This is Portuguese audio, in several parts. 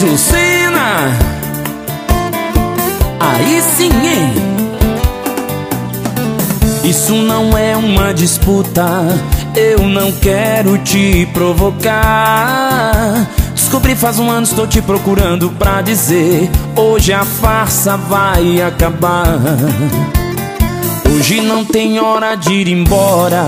de Lucena Aí sim, hein? Isso não é uma disputa. Eu não quero te provocar. Descobri faz um ano, estou te procurando pra dizer. Hoje a farsa vai acabar. Hoje não tem hora de ir embora.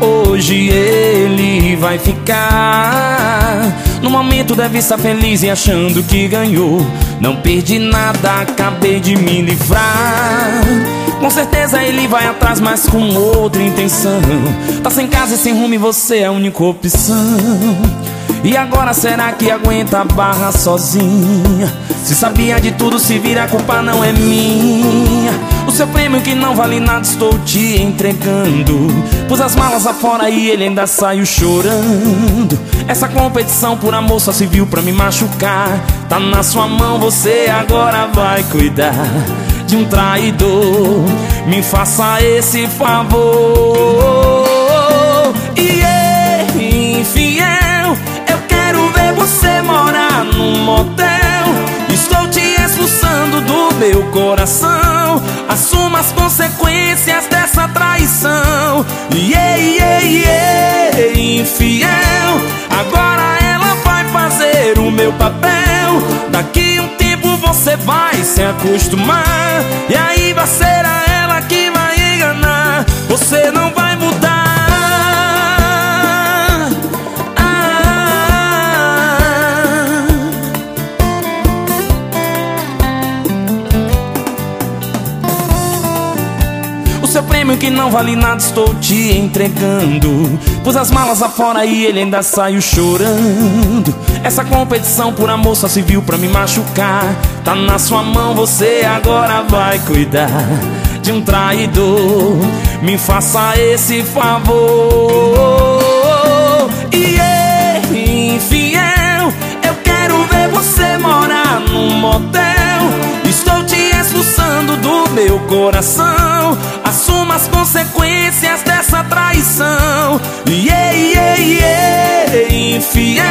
Hoje ele vai ficar No momento deve estar feliz e achando que ganhou. Não perdi nada, acabei de me livrar. Com certeza ele vai atrás, mas com outra intenção. Tá sem casa e sem rumo e você é a única opção. E agora será que aguenta a barra sozinha? Se sabia de tudo, se vira, a culpa não é minha seu prêmio que não vale nada estou te entregando. Pus as malas afora e ele ainda saiu chorando. Essa competição por amor só se viu pra me machucar. Tá na sua mão, você agora vai cuidar De um traidor. Me faça esse favor coração Assuma as consequências dessa traição. Yeah, yeah, yeah, infiel Agora ela vai fazer o meu papel. Daqui um tempo você vai se acostumar E aí vai ser a ela que vai enganar. Você não vai seu prêmio que não vale nada estou te entregando. Pus as malas afora e ele ainda saiu chorando. Essa competição por amor só se viu pra me machucar. Tá na sua mão, você agora vai cuidar De um traidor. Me faça esse favor do meu coração Assuma as consequências dessa traição. Yeah, yeah, yeah, infiel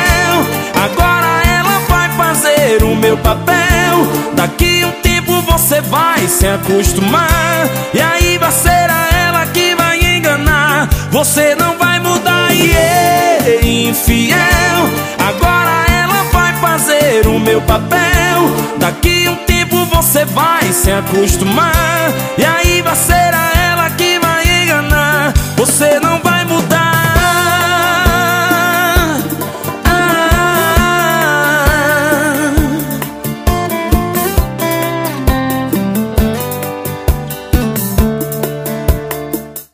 Agora ela vai fazer o meu papel. Daqui um tempo você vai se acostumar E aí vai ser a ela que vai enganar. Você não vai mudar, yeah, infiel Agora ela vai fazer o meu papel. Daqui um tempo você vai se acostumar. E aí vai ser a ela que vai enganar. Você